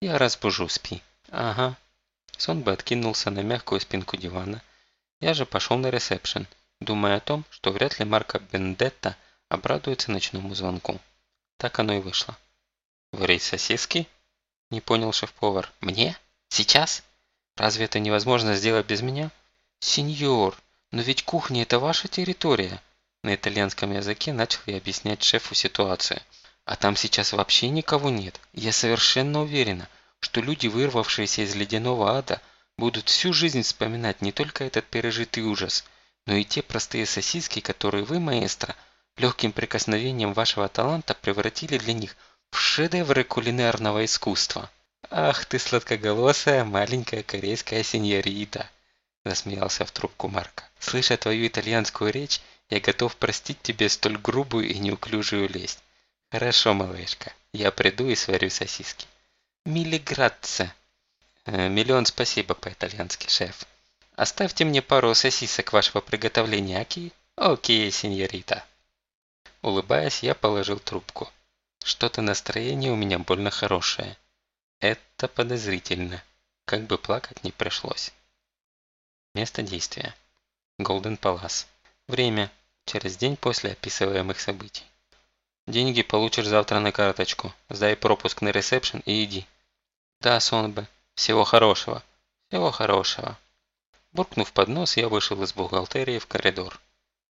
Speaker 1: Я разбужу, спи. Ага. Сонбе откинулся на мягкую спинку дивана, я же пошел на ресепшн, думая о том, что вряд ли Марко Бендетта обрадуется ночному звонку. Так оно и вышло. «Варить сосиски?» – не понял шеф-повар. «Мне? Сейчас? Разве это невозможно сделать без меня?» «Сеньор, но ведь кухня – это ваша территория!» На итальянском языке начал я объяснять шефу ситуацию. «А там сейчас вообще никого нет. Я совершенно уверена, что люди, вырвавшиеся из ледяного ада – будут всю жизнь вспоминать не только этот пережитый ужас, но и те простые сосиски, которые вы, маэстро, легким прикосновением вашего таланта превратили для них в шедевры кулинарного искусства. «Ах ты, сладкоголосая маленькая корейская сеньорита!» Засмеялся в трубку Марка. «Слыша твою итальянскую речь, я готов простить тебе столь грубую и неуклюжую лесть. Хорошо, малышка, я приду и сварю сосиски». «Миллиградце!» э, «Миллион спасибо по-итальянски, шеф. Оставьте мне пару сосисок вашего приготовления, окей?» «Окей, сеньорита». Улыбаясь, я положил трубку. Что-то настроение у меня больно хорошее. Это подозрительно. Как бы плакать не пришлось. Место действия. Голден Палас. Время. Через день после описываемых событий. Деньги получишь завтра на карточку. Сдай пропуск на ресепшн и иди. Да, Сонбе. Всего хорошего. Всего хорошего. Буркнув под нос, я вышел из бухгалтерии в коридор.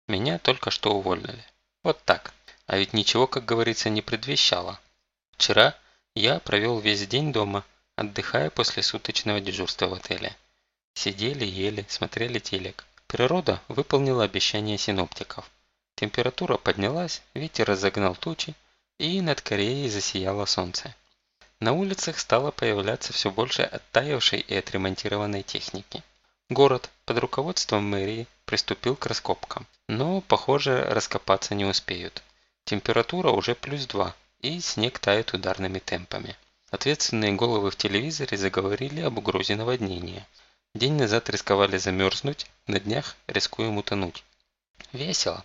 Speaker 1: Меня только что уволили. Вот так. А ведь ничего, как говорится, не предвещало. Вчера я провел весь день дома, отдыхая после суточного дежурства в отеле. Сидели, ели, смотрели телек. Природа выполнила обещание синоптиков. Температура поднялась, ветер разогнал тучи, и над Кореей засияло солнце. На улицах стало появляться все больше оттаившей и отремонтированной техники. Город под руководством мэрии приступил к раскопкам, но, похоже, раскопаться не успеют. Температура уже плюс 2, и снег тает ударными темпами. Ответственные головы в телевизоре заговорили об угрозе наводнения. День назад рисковали замерзнуть, на днях рискуем утонуть. Весело.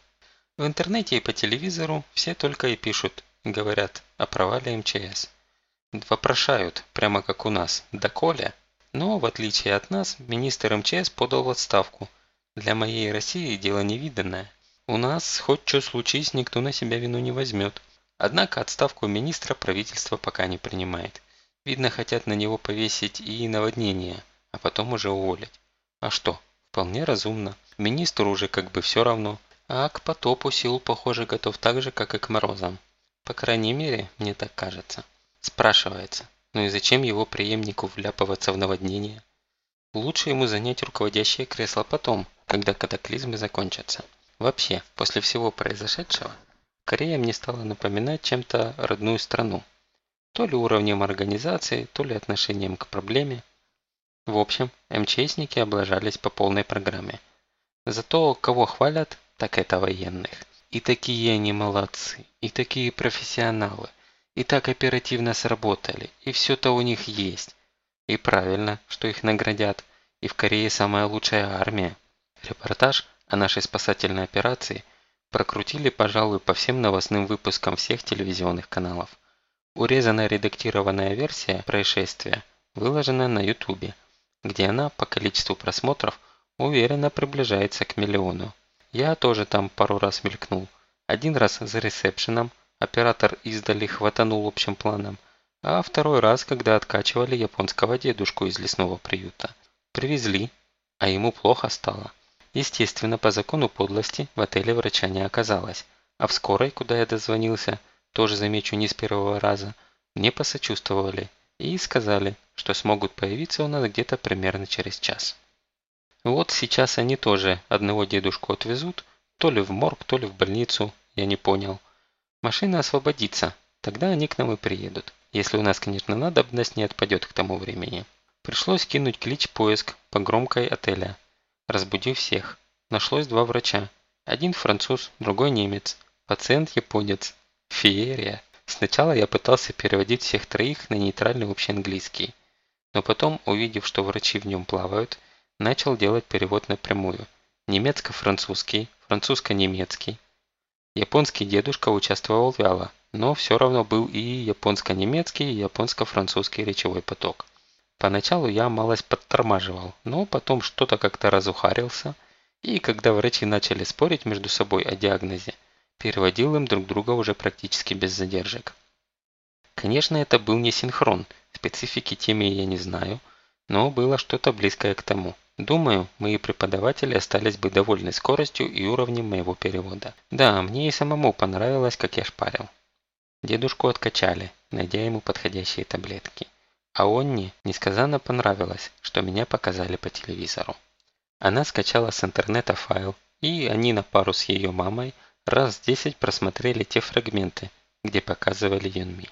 Speaker 1: В интернете и по телевизору все только и пишут, говорят о провале МЧС. Вопрошают, прямо как у нас, доколе? Но, в отличие от нас, министр МЧС подал в отставку. Для моей России дело невиданное. У нас, хоть что случись, никто на себя вину не возьмет. Однако отставку министра правительство пока не принимает. Видно, хотят на него повесить и наводнение, а потом уже уволить. А что? Вполне разумно. Министру уже как бы все равно. А к потопу сил, похоже, готов так же, как и к морозам. По крайней мере, мне так кажется. Спрашивается, ну и зачем его преемнику вляпываться в наводнение? Лучше ему занять руководящее кресло потом, когда катаклизмы закончатся. Вообще, после всего произошедшего, Корея мне стала напоминать чем-то родную страну. То ли уровнем организации, то ли отношением к проблеме. В общем, МЧСники облажались по полной программе. Зато кого хвалят, так это военных. И такие они молодцы, и такие профессионалы, и так оперативно сработали, и все-то у них есть. И правильно, что их наградят, и в Корее самая лучшая армия. Репортаж о нашей спасательной операции прокрутили, пожалуй, по всем новостным выпускам всех телевизионных каналов. Урезанная редактированная версия происшествия выложена на ютубе, где она по количеству просмотров уверенно приближается к миллиону. Я тоже там пару раз мелькнул. Один раз за ресепшеном, оператор издали хватанул общим планом, а второй раз, когда откачивали японского дедушку из лесного приюта. Привезли, а ему плохо стало. Естественно, по закону подлости в отеле врача не оказалось, а в скорой, куда я дозвонился, тоже замечу не с первого раза, мне посочувствовали и сказали, что смогут появиться у нас где-то примерно через час. Вот сейчас они тоже одного дедушку отвезут, то ли в морг, то ли в больницу, я не понял. Машина освободится, тогда они к нам и приедут, если у нас, конечно, надобность не отпадет к тому времени. Пришлось кинуть клич поиск по громкой отеля. Разбудив всех. Нашлось два врача. Один француз, другой немец. Пациент японец. Феерия. Сначала я пытался переводить всех троих на нейтральный общий английский. Но потом, увидев, что врачи в нем плавают, начал делать перевод напрямую. Немецко-французский, французско-немецкий. Японский дедушка участвовал вяло, но все равно был и японско-немецкий, и японско-французский речевой поток. Поначалу я малость подтормаживал, но потом что-то как-то разухарился, и когда врачи начали спорить между собой о диагнозе, переводил им друг друга уже практически без задержек. Конечно, это был не синхрон, специфики темы я не знаю, но было что-то близкое к тому. Думаю, мои преподаватели остались бы довольны скоростью и уровнем моего перевода. Да, мне и самому понравилось, как я шпарил. Дедушку откачали, найдя ему подходящие таблетки. А Онне несказанно понравилось, что меня показали по телевизору. Она скачала с интернета файл, и они на пару с ее мамой раз десять просмотрели те фрагменты, где показывали Юнми.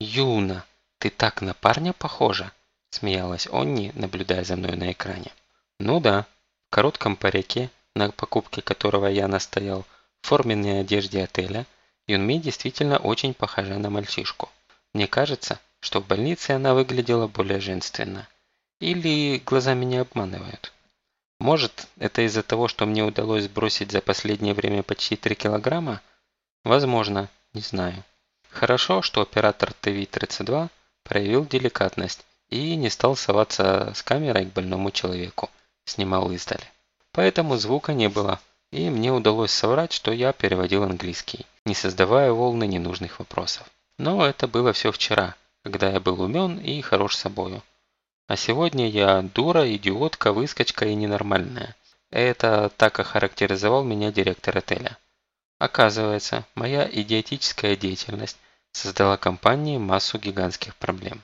Speaker 1: «Юна, «Ты так на парня похожа!» – смеялась Онни, наблюдая за мной на экране. «Ну да, в коротком парике, на покупке которого я настоял, в форменной одежде отеля, Юнми действительно очень похожа на мальчишку. Мне кажется, что в больнице она выглядела более женственно. Или глаза меня обманывают. Может, это из-за того, что мне удалось сбросить за последнее время почти 3 килограмма? Возможно, не знаю. Хорошо, что оператор ТВ-32 проявил деликатность и не стал соваться с камерой к больному человеку, снимал издали. Поэтому звука не было, и мне удалось соврать, что я переводил английский, не создавая волны ненужных вопросов. Но это было все вчера, когда я был умен и хорош собою. А сегодня я дура, идиотка, выскочка и ненормальная. Это так охарактеризовал меня директор отеля. Оказывается, моя идиотическая деятельность создала компании массу гигантских проблем.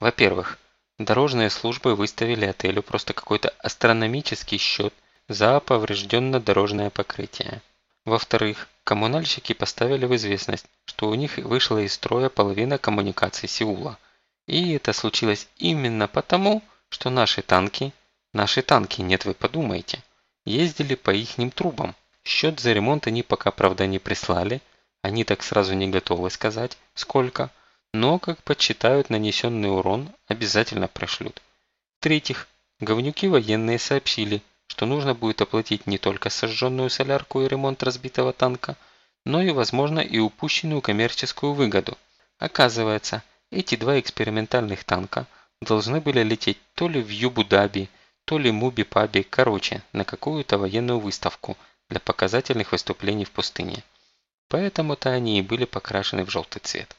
Speaker 1: Во-первых, дорожные службы выставили отелю просто какой-то астрономический счет за поврежденно-дорожное покрытие. Во-вторых, коммунальщики поставили в известность, что у них вышла из строя половина коммуникаций Сеула – и это случилось именно потому, что наши танки, наши танки, нет вы подумайте, ездили по ихним трубам. Счет за ремонт они пока, правда, не прислали, они так сразу не готовы сказать, сколько, но, как подсчитают нанесенный урон, обязательно прошлют. В-третьих, говнюки военные сообщили, что нужно будет оплатить не только сожженную солярку и ремонт разбитого танка, но и, возможно, и упущенную коммерческую выгоду. Оказывается, эти два экспериментальных танка должны были лететь то ли в Юбу-Даби, то ли Муби-Паби, короче, на какую-то военную выставку для показательных выступлений в пустыне. Поэтому-то они и были покрашены в желтый цвет.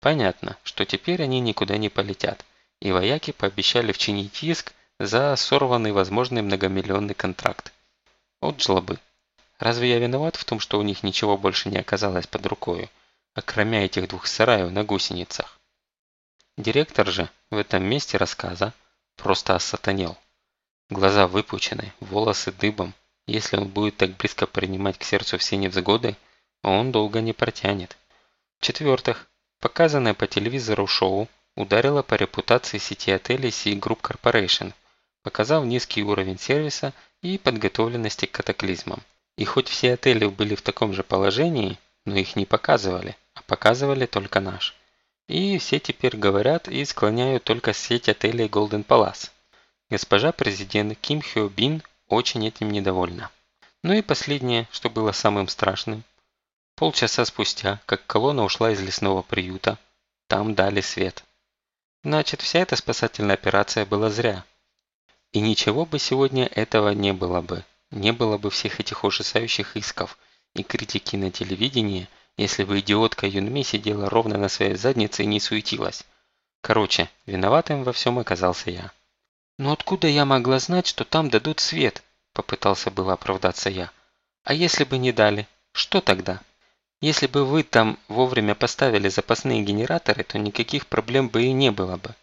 Speaker 1: Понятно, что теперь они никуда не полетят, и вояки пообещали вчинить иск за сорванный возможный многомиллионный контракт. От жлобы. Разве я виноват в том, что у них ничего больше не оказалось под рукою, окромя этих двух сараев на гусеницах? Директор же в этом месте рассказа просто осатанел. Глаза выпучены, волосы дыбом. Если он будет так близко принимать к сердцу все невзгоды, он долго не протянет. В-четвертых, показанное по телевизору шоу ударило по репутации сети отелей Sea Group Corporation, показав низкий уровень сервиса и подготовленности к катаклизмам. И хоть все отели были в таком же положении, но их не показывали, а показывали только наш. И все теперь говорят и склоняют только сеть отелей Golden Palace. Госпожа президент Ким Хё Бин очень этим недовольна. Ну и последнее, что было самым страшным. Полчаса спустя, как колонна ушла из лесного приюта, там дали свет. Значит, вся эта спасательная операция была зря. И ничего бы сегодня этого не было бы. Не было бы всех этих ужасающих исков и критики на телевидении – если бы идиотка Юнми сидела ровно на своей заднице и не суетилась. Короче, виноватым во всем оказался я. «Но откуда я могла знать, что там дадут свет?» – попытался было оправдаться я. «А если бы не дали? Что тогда? Если бы вы там вовремя поставили запасные генераторы, то никаких проблем бы и не было бы».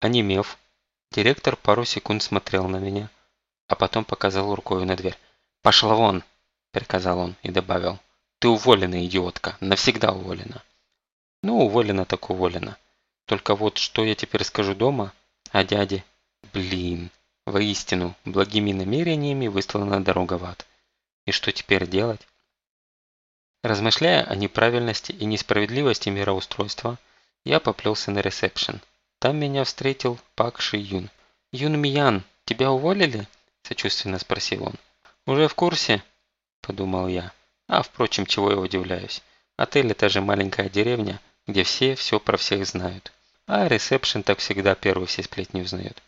Speaker 1: Онемев, директор пару секунд смотрел на меня, а потом показал рукой на дверь. «Пошла вон!» – приказал он и добавил. Ты уволена, идиотка, навсегда уволена. Ну, уволена так уволена. Только вот что я теперь скажу дома о дяде? Блин, воистину, благими намерениями выслана дорога в ад. И что теперь делать? Размышляя о неправильности и несправедливости мироустройства, я поплелся на ресепшн. Там меня встретил Пак Ши Юн. «Юн Миян, тебя уволили?» – сочувственно спросил он. «Уже в курсе?» – подумал я. А, впрочем, чего я удивляюсь. Отель – это же маленькая деревня, где все все про всех знают. А ресепшн так всегда первый все сплетни узнает.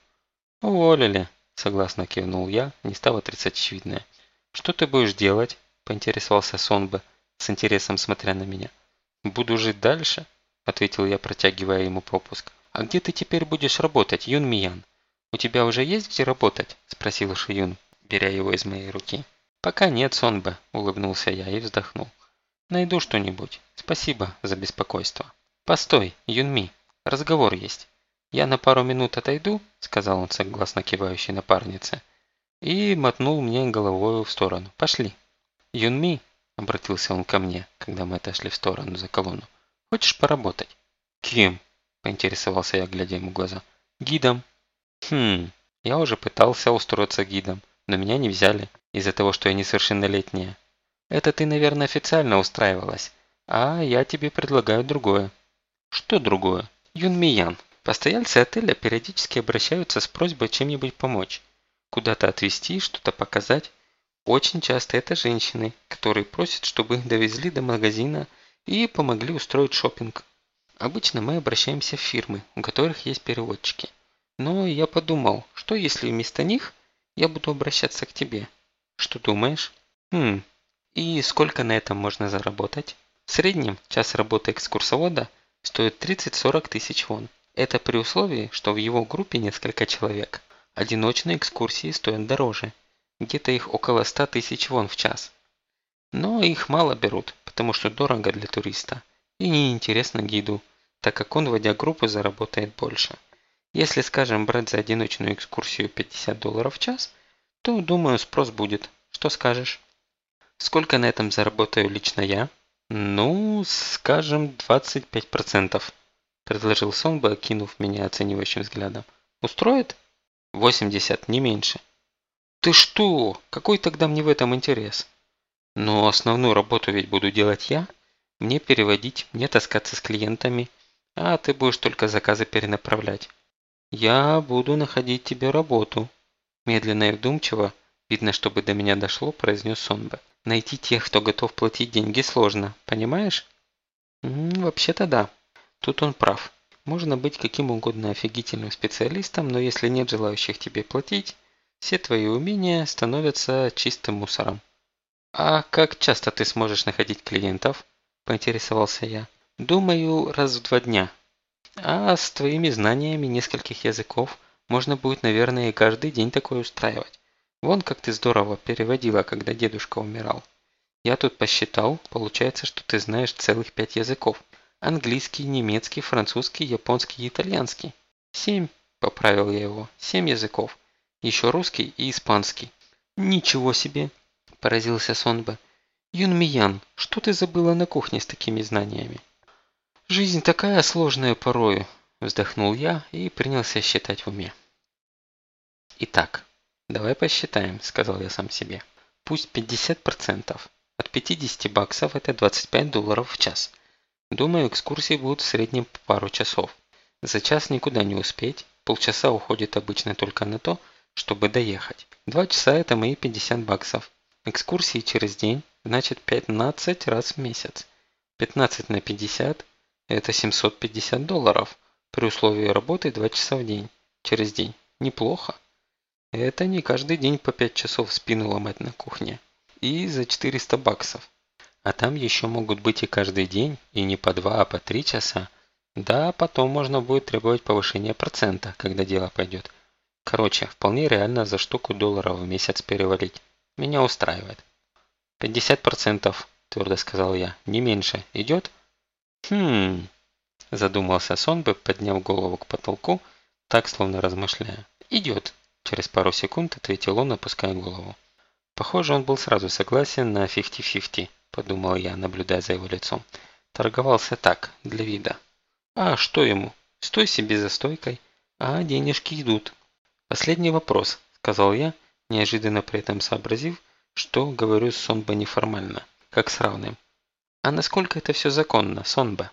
Speaker 1: «Уволили», – согласно кивнул я, не став отрицать очевидное. «Что ты будешь делать?» – поинтересовался Сонба, с интересом смотря на меня. «Буду жить дальше», – ответил я, протягивая ему пропуск. «А где ты теперь будешь работать, Юн Миян? У тебя уже есть где работать?» – спросил Шиюн, беря его из моей руки. «Пока нет, Сонбе», – улыбнулся я и вздохнул. «Найду что-нибудь. Спасибо за беспокойство». «Постой, Юнми, разговор есть. Я на пару минут отойду», – сказал он согласно кивающей напарнице, и мотнул мне головой в сторону. «Пошли». «Юнми», – обратился он ко мне, когда мы отошли в сторону за колонну, – «хочешь поработать?» «Кем?» Поинтересовался я, глядя ему в глаза. Гидом. Хм, я уже пытался устроиться гидом, но меня не взяли из-за того, что я несовершеннолетняя. Это ты, наверное, официально устраивалась, а я тебе предлагаю другое. Что другое? Юн Миян. Постояльцы отеля периодически обращаются с просьбой чем-нибудь помочь. Куда-то отвезти, что-то показать. Очень часто это женщины, которые просят, чтобы их довезли до магазина и помогли устроить шопинг. Обычно мы обращаемся в фирмы, у которых есть переводчики. Но я подумал, что если вместо них я буду обращаться к тебе. Что думаешь? Хм, и сколько на этом можно заработать? В среднем час работы экскурсовода стоит 30-40 тысяч вон. Это при условии, что в его группе несколько человек. Одиночные экскурсии стоят дороже. Где-то их около 100 тысяч вон в час. Но их мало берут, потому что дорого для туриста. И неинтересно гиду, так как он, вводя группу, заработает больше. Если, скажем, брать за одиночную экскурсию 50 долларов в час, то, думаю, спрос будет. Что скажешь? Сколько на этом заработаю лично я? Ну, скажем, 25%, предложил Сонба, окинув меня оценивающим взглядом. Устроит? 80, не меньше. Ты что? Какой тогда мне в этом интерес? Но основную работу ведь буду делать я. Мне переводить, мне таскаться с клиентами, а ты будешь только заказы перенаправлять. Я буду находить тебе работу. Медленно и вдумчиво, видно, чтобы до меня дошло, произнес Сонбе. Найти тех, кто готов платить деньги, сложно, понимаешь? Вообще-то да. Тут он прав. Можно быть каким угодно офигительным специалистом, но если нет желающих тебе платить, все твои умения становятся чистым мусором. «А как часто ты сможешь находить клиентов?» – поинтересовался я. «Думаю, раз в два дня. А с твоими знаниями нескольких языков можно будет, наверное, и каждый день такое устраивать. Вон как ты здорово переводила, когда дедушка умирал. Я тут посчитал, получается, что ты знаешь целых пять языков. Английский, немецкий, французский, японский и итальянский. Семь, поправил я его, семь языков. Еще русский и испанский. Ничего себе, поразился Сонба. Юн Миян, что ты забыла на кухне с такими знаниями? Жизнь такая сложная порою, вздохнул я и принялся считать в уме. Итак, «Давай посчитаем», – сказал я сам себе. «Пусть 50%. От 50 баксов это 25 долларов в час. Думаю, экскурсии будут в среднем по пару часов. За час никуда не успеть. Полчаса уходит обычно только на то, чтобы доехать. Два часа это мои 50 баксов. Экскурсии через день, значит 15 раз в месяц. 15 на 50 – это 750 долларов. При условии работы 2 часа в день. Через день. Неплохо. Это не каждый день по 5 часов спину ломать на кухне. И за 400 баксов. А там еще могут быть и каждый день, и не по 2, а по 3 часа. Да, потом можно будет требовать повышения процента, когда дело пойдет. Короче, вполне реально за штуку долларов в месяц перевалить. Меня устраивает. 50%, твердо сказал я, не меньше. Идет? Хм, задумался Сонбе, подняв голову к потолку, так словно размышляя. Идет. Через пару секунд ответил он, опуская голову. Похоже, он был сразу согласен на 50-50, подумал я, наблюдая за его лицом. Торговался так, для вида. А что ему? Стой себе за стойкой, а денежки идут. Последний вопрос, сказал я, неожиданно при этом сообразив, что говорю с Сонба неформально, как с равным. А насколько это все законно, Сонба?